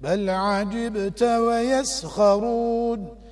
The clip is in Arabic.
بل عجبت ويسخرون.